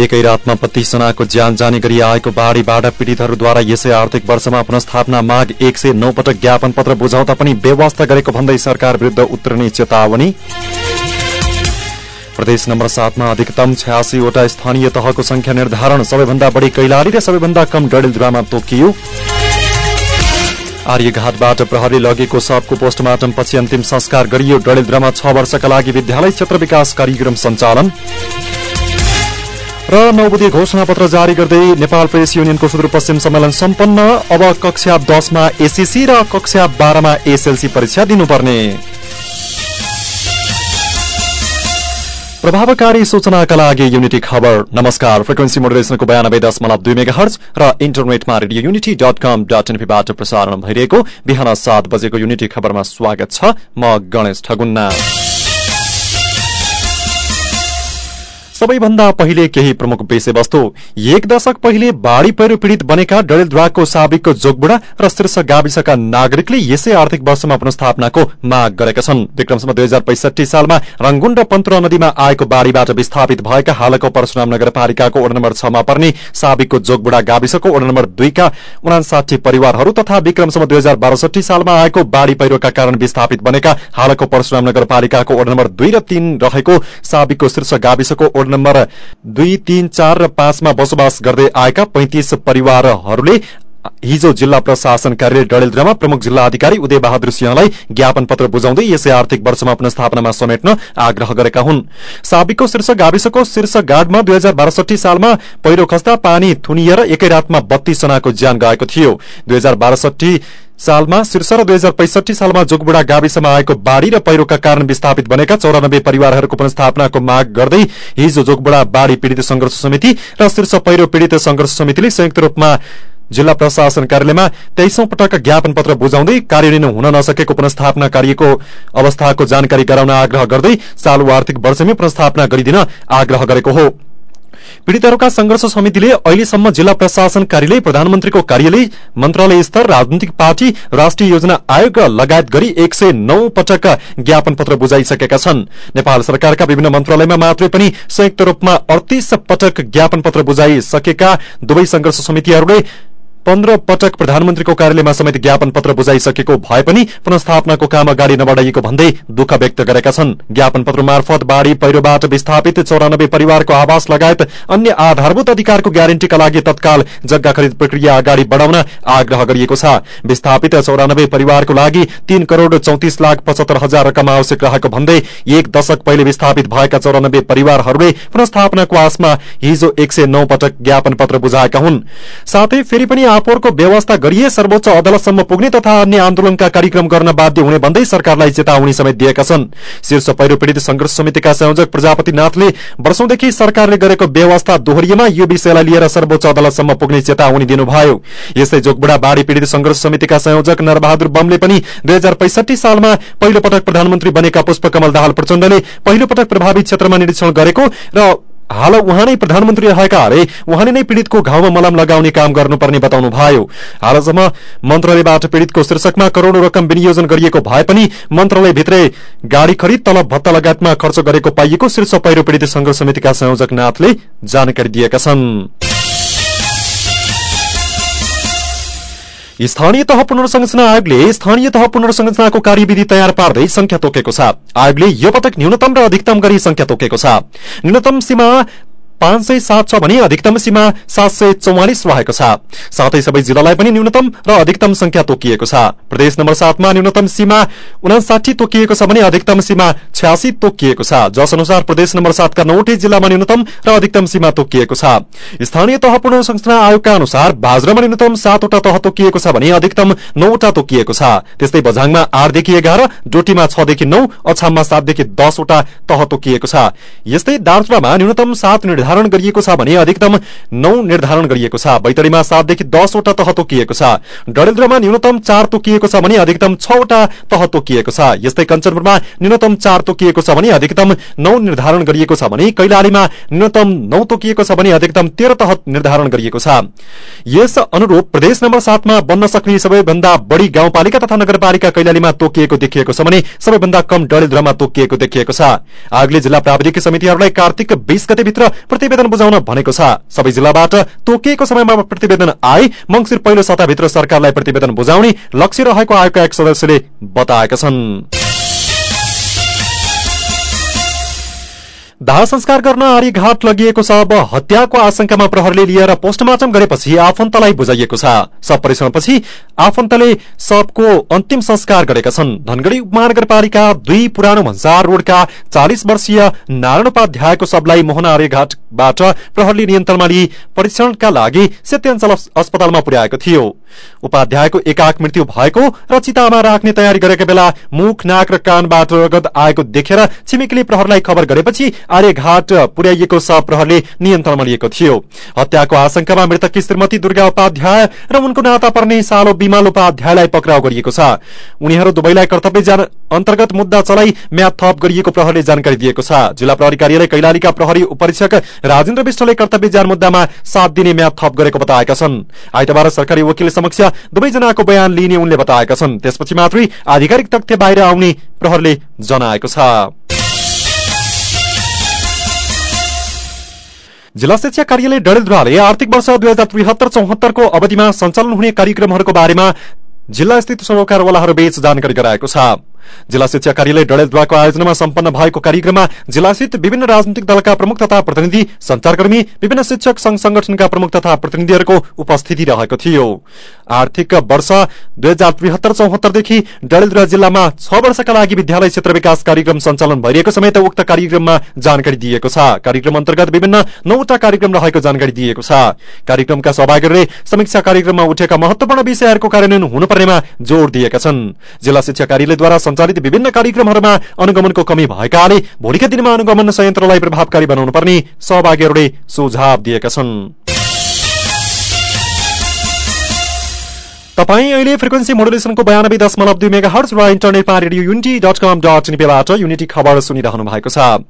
एकै रातमा बत्तीस जनाको ज्यान जाने गरी आएको बाढ़ीबाट पीड़ितहरूद्वारा यसै आर्थिक वर्षमा पुनस्थापना माग एक सय नौ पटक ज्ञापन पत्र बुझाउँदा पनि व्यवस्था गरेको भन्दै सरकार विरूद्ध उत्रिने चेतावनी। प्रदेश नम्बर सातमा अधिकतम छयासीवटा स्थानीय तहको संख्या निर्धारण सबैभन्दा बढ़ी कैलाली र सबैभन्दा कम डडेलधुरामा तोकियो। आर्यघाटबाट प्रहरी लगेको सबको पोस्टमार्टम पछि अन्तिम संस्कार गरियो डडेलधुरामा छ वर्षका लागि विद्यालय क्षेत्र विकास कार्यक्रम सञ्चालन। र नौ बजे घोषणा पत्र जारी गर्दै नेपाल प्रेस युनियनको सुदूरपश्चिम सम्मेलन सम्पन्न। अब कक्षा दसमा एसएससी र कक्षा बाह्रमा एसएलसी परीक्षा दिनुपर्ने। प्रभावकारी सूचनाका लागि युनिटी खबर। नमस्कार फ्रिक्वेन्सी मोडुलेसनको बयानब्बे दशमलव दुई मेगा हर्च र इन्टरनेटमा Radio Unity dot com dot एनपीबाट प्रसारण भइरहेको बिहान सात बजेको युनिटी खबरमा स्वागत छ म गणेश ठगुन्ना। सबैभन्दा पहिले केही प्रमुख विषयवस्तु। एक दशक पहिले बाढ़ी पहिरो पीड़ित बनेका डडेलधुवाको साबिकको जोगबुडा र शीर्ष गाविसका नागरिकले यसै आर्थिक वर्षमा पुनस्थापनाको माग गरेका छन्। विक्रमसम्म दुई हजार पैसठी सालमा रंगुन र पन्तुरा नदीमा आएको बाढ़ीबाट विस्थापित भएका हालको परशुराम नगरपालिकाको वडा नम्बर छमा पर्ने साबिकको जोगबुडा गाविसको वडा नम्बर दुईका उनासाठी परिवारहरू तथा विक्रमसम्म दुई हजार बासठी सालमा आएको बाढ़ी पहिरोका कारण विस्थापित बनेका हालको परशुराम नगरपालिकाको वडा नम्बर दुई र तीन रहेको साबिकको शीर्ष गाविसको नम्बर दुई तीन चार र पाँचमा बसोबास गर्दै आएका पैंतिस परिवारहरूले हिजो जिल्ला प्रशासन कार्यालय डडेलधुरामा प्रमुख जिल्ला अधिकारी उदय बहादुर सिंहलाई ज्ञापन पत्र बुझाउँदै यसै आर्थिक वर्षमा पुनस्थापनामा समेट्न आग्रह गरेका हुन्। साबिकको शीर्ष गाविसको शीर्ष गाडमा दुई हजार बासठी सालमा पहिरो खस्दा पानी थुनिएर एकै रातमा बत्तीस जनाको ज्यान गएको थियो। दुई सालमा शीर्ष र दुई हजार पैसठी सालमा जोगबुडा गाविसमा आएको बाढ़ी र पहिरोका कारण विस्थापित बनेका चौरानब्बे परिवारहरूको पुनस्थापनाको माग गर्दै हिजो जोगबुडा बाढ़ी पीड़ित संघर्ष समिति र शीर्ष पहिरो पीड़ित संघर्ष समितिले संयुक्त रूपमा जिल्ला प्रशासन कार्यालयमा तेइसौं पटक ज्ञापन पत्र बुझाउँदै कार्यान्वयन हुन नसकेको पुनस्थापना कार्यको अवस्थाको जानकारी गराउन आग्रह गर्दै चालू आर्थिक वर्षमै पुनस्थापना गरिदिन आग्रह गरेको हो। पीड़ितहरूका संघर्ष समितिले अहिलेसम्म जिल्ला प्रशासन कार्यालय प्रधानमन्त्रीको कार्यालय मन्त्रालय स्तर राजनैतिक पार्टी राष्ट्रिय योजना आयोग लगायत गरी एक सय नौ पटक ज्ञापन पत्र बुझाइसकेका छन्। नेपाल सरकारका विभिन्न मन्त्रालयमा मात्रै पनि संयुक्त रूपमा अडतीस पटक ज्ञापन पत्र बुझाइसकेका दुवै संघर्ष समितिहरूले पन्ध्र पटक प्रधानमन्त्रीको कार्यालयमा समेत ज्ञापन पत्र बुझाइसकेको भए पनि पुनस्थापनाको काम अगाडि नबढ़ाइएको भन्दै दुःख व्यक्त गरेका छन्। ज्ञापन पत्र मार्फत बाढ़ी पहिरोबाट विस्थापित चौरानब्बे परिवारको आवास लगायत अन्य आधारभूत अधिकारको ग्यारेन्टीका लागि तत्काल जग्गा खरिद प्रक्रिया अगाडि बढ़ाउन आग्रह गरिएको छ। विस्थापित चौरानब्बे परिवारको लागि तीन करोड़ चौतिस लाख पचहत्तर हजार रकम आवश्यक रहेको भन्दै एक दशक पहिले विस्थापित भएका चौरानब्बे परिवारहरूले पुनस्थापनाको आशमा हिजो एक सय नौ पटक ज्ञापन पत्र बुझाएका हुन्। साथै फेरि पनि आपोरको व्यवस्था गरिए सर्वोच्च अदालतसम्म पुग्ने तथा अन्य आन्दोलनका कार्यक्रम गर्न बाध्य हुने भन्दै सरकारलाई चेतावनी समेत दिएका छन्। शीर्ष पहिरो पीड़ित संघर्ष समितिका संयोजक प्रजापतिनाथले वर्षौंदेखि सरकारले गरेको व्यवस्था दोहोरिएमा यो विषयलाई लिएर सर्वोच्च अदालतसम्म पुग्ने चेतावनी दिनुभयो। यस्तै जोगबुडा बाढ़ी पीड़ित संघर्ष समितिका संयोजक नरबहादुर बमले पनि दुई सालमा पहिलो पटक प्रधानमन्त्री बनेका पुष्पकमल दाहाल प्रचण्डले पहिलो पटक प्रभावित क्षेत्रमा निरीक्षण गरेको र हाल उहाँ नै प्रधानमन्त्री रहेकाले उहाँले नै पीड़ितको घाउमा मलम लगाउने काम गर्नुपर्ने बताउनु भयो हालसम्म मन्त्रालयबाट पीड़ितको शीर्षकमा करोड़ौं रकम विनियोजन गरिएको भए पनि मन्त्रालयभित्रै गाड़ी खरिद तलब भत्ता लगायतमा खर्च गरेको पाइएको शीर्ष पहिरो पीड़ित संघ समितिका संयोजक नाथले जानकारी दिएका छन्। स्थानीय तह पुनर्संरचना आयोगले स्थानीय तह पुनर्संरचनाको कार्यविधि तयार पार्दै संख्या तोकेको छ। आयोगले यो पटक न्यूनतम र अधिकतम गरी संख्या तोकेको छ। न्यूनतम सीमा पाँच सय सात छ भने अधिकतम सीमा सात सय चौवालिस रहेको छ। साथै सबै जिल्लालाई पनि न्यूनतम र अधिकतम संख्या तोकिएको छ। प्रदेश नम्बर सातमा न्यूनतम सीमा उनासाठी तोकिएको छ भने अधिकतम सीमा छ्यासी तोकिएको छ। जस अनुसार प्रदेश नम्बर सातका नौवटै जिल्लामा न्यूनतम र अधिकतम सीमा तोकिएको छ। स्थानीय तह पुनर्संरचना आयोगका अनुसार बाजरामा न्यूनतम सातवटा तह तोकिएको छ भने अधिकतम नौवटा तोकिएको छ। त्यस्तै बझाङमा आठदेखि एघार डोटीमा छदेखि नौ अछाममा सातदेखि दसवटा तह तोकिएको छ। यस्तै दार्चुलामा न्यूनतम सात निर्धारण गरिएको छ भने अधिकतम नौ निर्धारण गरिएको छ। बैतडीमा सातदेखि दसवटा तह तोकिएको छ। डडेलधुरामा न्यूनतम चार तोकिएको छ भने अधिकतम छवटा तह तोकिएको छ। यस्तै कञ्चनपुरमा न्यूनतम चार तोकिएको छ भने अधिकतम नौ निर्धारण गरिएको छ भने कैलालीमा न्यूनतम नौ तोकिएको छ भने अधिकतम तेह्र तह निर्धारण गरिएको छ। यस अनुरूप प्रदेश नम्बर सातमा बन्न सक्ने सबैभन्दा बढ़ी गाउँपालिका तथा नगरपालिका कैलालीमा तोकिएको देखिएको छ भने सबैभन्दा कम डडेलधुरामा तोकिएको देखिएको छ। आयोगले जिल्ला प्राविधिक समितिहरूलाई कार्तिक बीस गतेभित्र प्रतिवेदन बुझाउन भनेको छ। सबै जिल्लाबाट तोकिएको समयमा प्रतिवेदन आए। मंगिर पहिलो सत्ताभित्र सरकारलाई प्रतिवेदन बुझाउने लक्ष्य रहेको आयोगका एक सदस्यले बताएका छन्। दाह संस्कार गर्न आर्यघाट लगिएको शव हत्याको आशंकामा प्रहरले लिएर पोस्टमार्टम गरेपछि आफन्तलाई बुझाइएको छ। शव परीक्षणपछि आफन्तले शवको अन्तिम संस्कार गरेका छन्। धनगढ़ी उपमहानगरपालिका दुई पुरानो भन्सार रोडका चालिस वर्षीय नारायण उपाध्यायको शवलाई मोहन आर्यघाटबाट प्रहरले नियन्त्रणमा लिई परीक्षणका लागि सेत्याञ्चल अस्पतालमा पुर्याएको थियो। उपाध्यायको एकाक मृत्यु भएको र चितामा राख्ने तयारी गरेका बेला मुख नाक र कानबाट रगत आएको देखेर छिमेकीले प्रहरलाई खबर गरेपछि आर्यघाट पुर्याइएको शव प्रहरले नियन्त्रणमा लिएको थियो। हत्याको आशंकामा मृतककी श्रीमती दुर्गा उपाध्याय र उनको नाता पर्ने सालो विमल उपाध्यायलाई पक्राउ गरिएको छ। उनीहरू दुवैलाई कर्तव्य अन्तर्गत मुद्दा चलाई म्याद थप गरिएको प्रहरले जानकारी दिएको छ। जिल्ला प्रहरी कार्यालय कैलालीका प्रहरी उपरीक्षक राजेन्द्र विष्टले कर्तव्य जान मुद्दामा सात दिने म्याद थप गरेको बताएका छन्। आइतबार सरकारी वकिल समक्ष दुवैजनाको बयान लिने उनले बताएका छन्। त्यसपछि मात्रै आधिकारिक तथ्य बाहिर आउने प्रहरले जनाएको छ। जिल्ला शिक्षा कार्यालय डडेलधुराले आर्थिक वर्ष दुई हजार त्रिहत्तर चौहत्तरको अवधिमा सञ्चालन हुने कार्यक्रमहरूको बारेमा जिल्ला स्थित सरोकारवालाहरू बीच जानकारी गराएको छ। जिल्ला शिक्षा कार्यालय डडेलद्वाको आयोजनामा सम्पन्न भएको कार्यक्रममा जिल्लास्थित विभिन्न राजनैतिक दलका प्रमुख तथा प्रतिनिधि संचारकर्मी विभिन्न शिक्षक संघ संगठनका प्रमुख तथा प्रतिनिधिहरूको उपस्थिति रहेको थियो। आर्थिक वर्ष दुई हजार त्रिहत्तर चौहत्तरदेखि डडेलधुरा जिल्लामा छ वर्षका लागि विद्यालय क्षेत्र विकास कार्यक्रम सञ्चालन भइरहेको समेत उक्त कार्यक्रममा जानकारी दिएको छ। कार्यक्रम अन्तर्गत विभिन्न नौवटा कार्यक्रम रहेको जानकारी दिएको छ। कार्यक्रमका सहभागीहरूले समीक्षा कार्यक्रममा उठेका महत्वपूर्ण विषयहरूको कार्यान्वयन हुनुपर्नेमा जोड़ दिएका छन्। जिल्ला शिक्षा कार्यालयद्वारा सञ्चालित विभिन्न कार्यक्रमहरूमा अनुगमनको कमी भएकाले भोलिका दिनमा अनुगमन संयन्त्रलाई प्रभावकारी बनाउनु पर्ने सहभागीहरूले सुझाव दिएका छन्। तपाईँ अहिले फ्रिक्वेन्सी मोडुलेसनको बयानब्बे दशमलव दुई मेगा हर्च र इन्टरनेटमा Radio Unity dot com dot Unity खबर सुनिरहनु भएको छ।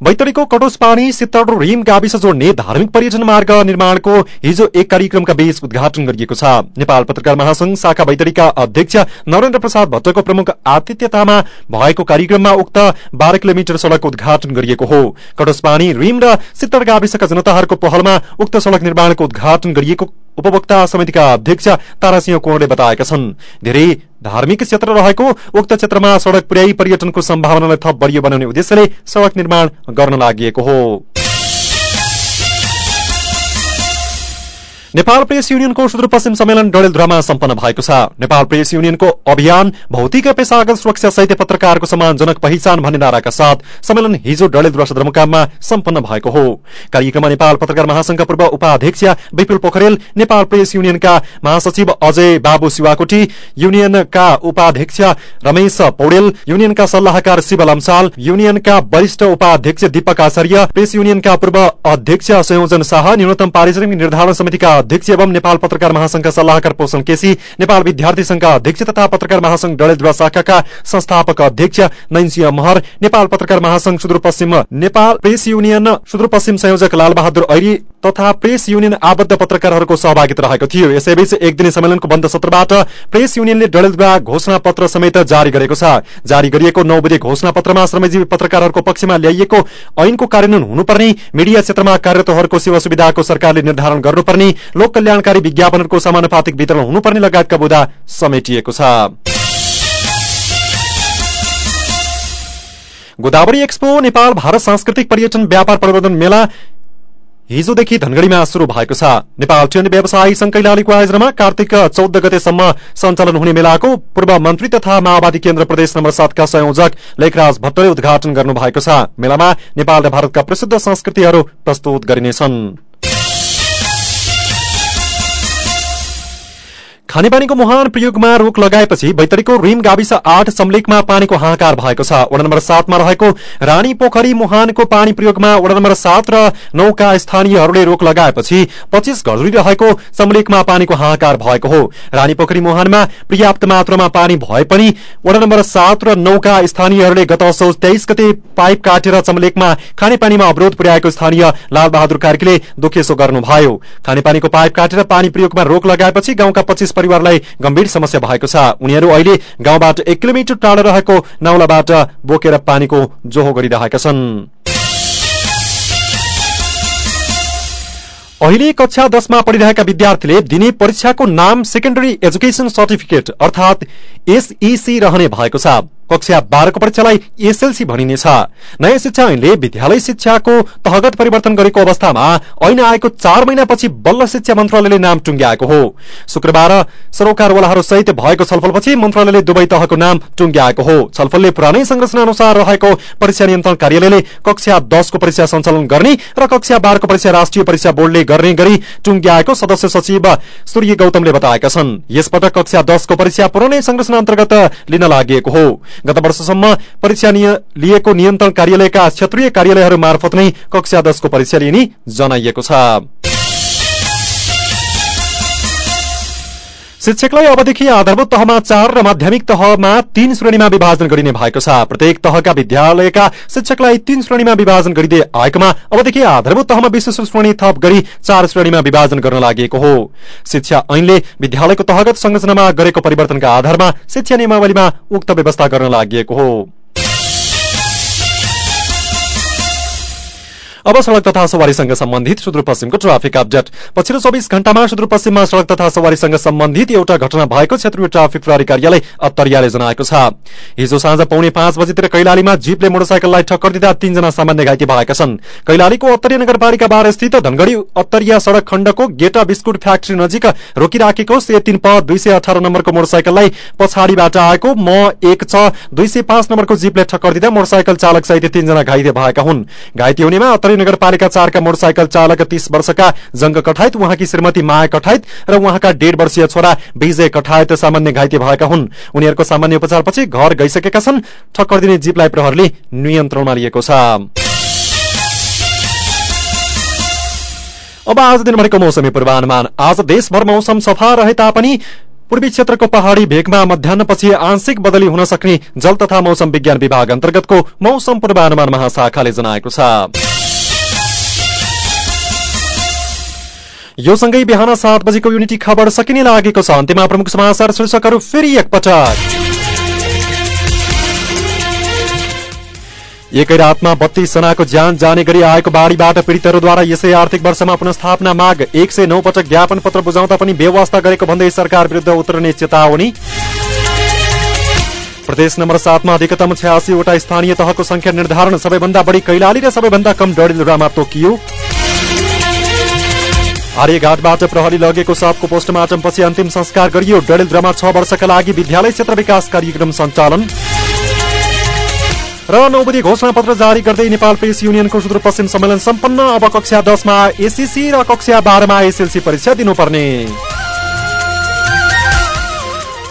बैतडीको कटोस पानी सित्तर रिम गाविस जोड्ने धार्मिक पर्यटन मार्ग निर्माणको हिजो एक कार्यक्रमका बीच उद्घाटन गरिएको छ। नेपाल पत्रकार महासंघ शाखा बैतडीका अध्यक्ष नरेन्द्र प्रसाद भट्टको प्रमुख आतिथ्यतामा भएको कार्यक्रममा उक्त बाह्र किलोमिटर सड़क उद्घाटन गरिएको हो। कटोस पानी रिम र सित्तर गाविसका जनताहरूको पहलमा उक्त सड़क निर्माणको उद्घाटन गरिएको उपभोक्ता समितिका अध्यक्ष तारासिंह कोणले बताएका छन्। धेरै धार्मिक क्षेत्र रहेको उक्त क्षेत्रमा सड़क पुर्याई पर्यटनको सम्भावनालाई थप बलियो बनाउने उद्देश्यले सड़क निर्माण गर्न लागि हो। नेपाल प्रेस युनियनको सुदूरपश्चिम सम्मेलन डडेलधुरामा सम्पन्न भएको छ। नेपाल प्रेस युनियनको अभियान भौतिक पेसागत सुरक्षा सहित पत्रकारको सम्मानजनक पहिचान भन्ने नाराका साथ सम्मेलन हिजो डडेलधुरा सदरमुकाममा सम्पन्न भएको हो। कार्यक्रममा नेपाल पत्रकार महासंघका पूर्व उपाध्यक्ष विपुल पोखरेल नेपाल प्रेस युनियनका महासचिव अजय बाबु शिवाकोटी युनियनका उपाध्यक्ष रमेश पौडेल युनियनका सल्लाहकार शिव लम्साल युनियनका वरिष्ठ उपाध्यक्ष दीपक आचार्य प्रेस युनियनका पूर्व अध्यक्ष संयोजन शाह न्यूनतम पारिश्रमिक निर्धारण समितिका अध्यक्ष एवं नेपाल पत्रकार महासंघका सल्लाहकार पोषण केसी नेपाल विद्यार्थी संघका अध्यक्ष तथा पत्रकार महासंघ डडेलधुवा शाखाका संस्थापक अध्यक्ष नैनसिंह महर नेपाल पत्रकार महासंघ सुदूरपश्चिम नेपाल प्रेस युनियन सुदूरपश्चिम संयोजक लालबहादुर ऐरी तथा प्रेस युनियन आबद्ध पत्रकारहरूको सहभागिता रहेको थियो। यसैबीच एक दिने सम्मेलनको बन्द सत्रबाट प्रेस युनियनले डडेलधुवा घोषणा पत्र समेत जारी गरेको छ। जारी गरिएको नौ बजे घोषणा पत्रमा श्रमजीवी पत्रकारहरूको पक्षमा ल्याइएको ऐनको कार्यान्वयन हुनुपर्ने मिडिया क्षेत्रमा कार्यरतहरूको सेवा सुविधाको सरकारले निर्धारण गर्नुपर्ने लोक कल्याणकारी विज्ञापनहरूको समानुपातिक वितरण हुनुपर्ने लगायतका बुदा समेटिएको छ। गोदावरी एक्सपो नेपाल भारत सांस्कृतिक पर्यटन व्यापार प्रवर्धन मेला हिजोदेखि धनगढ़ीमा शुरू भएको छ। नेपाल ट्रेन व्यवसायी संघ कैलालीको आयोजनामा कार्तिक चौध गतेसम्म सञ्चालन हुने मेलाको पूर्व मन्त्री तथा माओवादी केन्द्र प्रदेश नम्बर सातका संयोजक लेखराज भट्टले उद्घाटन गर्नु भएको छ। मेलामा नेपाल र भारतका प्रसिद्ध संस्कृतिहरू प्रस्तुत गरिनेछन्। खानेपानीको मुहान प्रयोगमा रोक लगाएपछि बैतडीको रिम गाविस आठ सम्लेकमा पानीको हाहाकार भएको छ। वडा नम्बर सातमा रहेको रानी पोखरी मुहानको पानी प्रयोगमा वडा नम्बर सात र नौका स्थानीयहरूले रोक लगाएपछि पच्चीस घरजुरी रहेको सम्लेकमा पानीको हाहाकार भएको हो। रानी पोखरी मुहानमा पर्याप्त मात्रामा पानी भए पनि वडा नम्बर सात र नौका स्थानीयहरूले गत असोज तेइस गते पाइप काटेर चम्लेकमा खानेपानीमा अवरोध पुर्याएको स्थानीय लालबहादुर कार्कीले दुखेसो गर्नुभयो। खानेपानीको पाइप काटेर पानी प्रयोगमा रोक लगाएपछि गाउँका पच्चीस परिवारलाई गम्भीर समस्या भएको छ। उनीहरू अहिले गाउँबाट एक किलोमिटर टाढो रहेको नाउलाबाट बोकेर पानीको जोहो गरिरहेका छन्। अहिले कक्षा दशमा पढिरहेका विद्यार्थीले दिने परीक्षाको नाम सेकेन्डरी एजुकेशन सर्टिफिकेट अर्थात एसईसी रहने भएको छ। कक्षा बाह्रको परीक्षालाई एसएलसी भनिनेछ। नयाँ शिक्षा ऐनले विद्यालय शिक्षाको तहगत परिवर्तन गरेको अवस्थामा ऐन आएको चार महिनापछि बल्ल शिक्षा मन्त्रालयले नाम टुङ्ग्याएको हो। शुक्रबार सरोकारवालाहरू सहित भएको छलफलपछि मन्त्रालयले दुवै तहको नाम टुङ्ग्याएको हो। छलफलले पुरानै संरचना अनुसार रहेको परीक्षा नियन्त्रण कार्यालयले कक्षा दशको परीक्षा सञ्चालन गर्ने र कक्षा बाह्रको परीक्षा राष्ट्रिय परीक्षा बोर्डले गर्ने गरी टुङ्ग्याएको सदस्य सचिव सूर्य गौतमले बताएका छन्। यसपटक कक्षा दशको परीक्षा पुरानै संरचना अन्तर्गत लिन लागि हो। गत वर्षसम्म परीक्षा लिएको नियन्त्रण कार्यालयका क्षेत्रीय कार्यालयहरू मार्फत नै कक्षा दशको परीक्षा लिने जनाइएको छ। शिक्षकलाई अबदेखि आधारभूत तहमा चार र माध्यमिक तहमा तीन श्रेणीमा विभाजन गरिने भएको छ। प्रत्येक तहका विद्यालयका शिक्षकलाई तीन श्रेणीमा विभाजन गरिँदै आएकोमा अबदेखि आधारभूत तहमा विशेष श्रेणी थप गरी चार श्रेणीमा विभाजन गर्न लागि हो। शिक्षा ऐनले विद्यालयको तहगत संरचनामा गरेको परिवर्तनका आधारमा शिक्षा नियमावलीमा उक्त व्यवस्था गर्न लागि हो। अब सड़क तथा सवारीसँग सम्बन्धित सुदूरपश्चिमको ट्राफिक अपडेट। पछिल्लो चौबिस घण्टामा सुदूरपश्चिममा सड़क तथा सवारीसँग सम्बन्धित एउटा घटना भएको क्षेत्रीय ट्राफिक प्रहरी कार्यालय अत्तरियाले जनाएको छ। हिजो साँझ पौने पाँच बजीतिर कैलालीमा जीपले मोटरसाइकललाई ठक्कर दिँदा तीनजना सामान्य घाइते भएका छन्। कैलालीको अत्तरिया नगरपालिका बाह्र स्थित धनगढ़ी अत्तरिया सड़क खण्डको गेटा बिस्कुट फ्याक्ट्री नजिक रोकिराखेको से तीन प दुई सय अठार नम्बरको मोटरसाइकललाई पछाडिबाट आएको म एक छ दुई सय पाँच नम्बरको जीपले ठक्कर दिँदा मोटरसाइकल चालक सहित तीनजना घाइते भएका हुन्। घाइते हुनेमा अत्तरी नगरपालिका चारका मोटरसाइकल चालक तीस वर्षका जंग कठायत उहाँकी श्रीमती माया कठायत र उहाँका डेढ वर्षीय छोरा विजय कठायत सामान्य घाइते भएका हुन्। उनीहरूको सामान्य उपचारपछि घर गइसकेका छन्। ठक्कर दिने जीपलाई प्रहरले नियन्त्रणमा लिएको छ। अब आज दिनभरिको मौसमी पूर्वानुमान। आज देशभर मौसम सफा रहे तापनि पूर्वी क्षेत्रको पहाड़ी भेगमा मध्याहपछि आंशिक बदली हुन सक्ने जल तथा मौसम विज्ञान विभाग अन्तर्गतको मौसम पूर्वानुमान महाशाखाले जनाएको छ। यो सँगै बिहान सात बजेको युनिटी खबर सकिने लागेको छ। अन्त्यमा प्रमुख समाचार शीर्षकहरू फेरि एकपटक। एकै रातमा बत्तीस जनाको ज्यान जाने गरी आएको बाढ़ीबाट पीड़ितहरूद्वारा यसै आर्थिक वर्षमा पुनस्थापना माग एक सय नौ पटक ज्ञापन पत्र बुझाउँदा पनि व्यवस्था गरेको भन्दै सरकार विरूद्ध उत्रने चेतावनी। प्रदेश नम्बर सातमा अधिकतम छयासीवटा स्थानीय तहको संख्या निर्धारण सबैभन्दा बढी कैलाली र सबैभन्दा कम डडेलधुरामा तोकियो। आर्यघाटबाट प्रहरी लगेको सबको पोस्टमार्टम पछि अन्तिम संस्कार गरियो। डडेलधुरामा छ वर्षका लागि विद्यालय क्षेत्र विकास कार्यक्रम सञ्चालन। र नौबदी घोषणा पत्र जारी गर्दै नेपाल प्रेस युनियनको सुदूरपश्चिम सम्मेलन सम्पन्न। अब कक्षा दसमा एससीसी र कक्षा बाह्रमा एसएलसी परीक्षा दिनुपर्ने।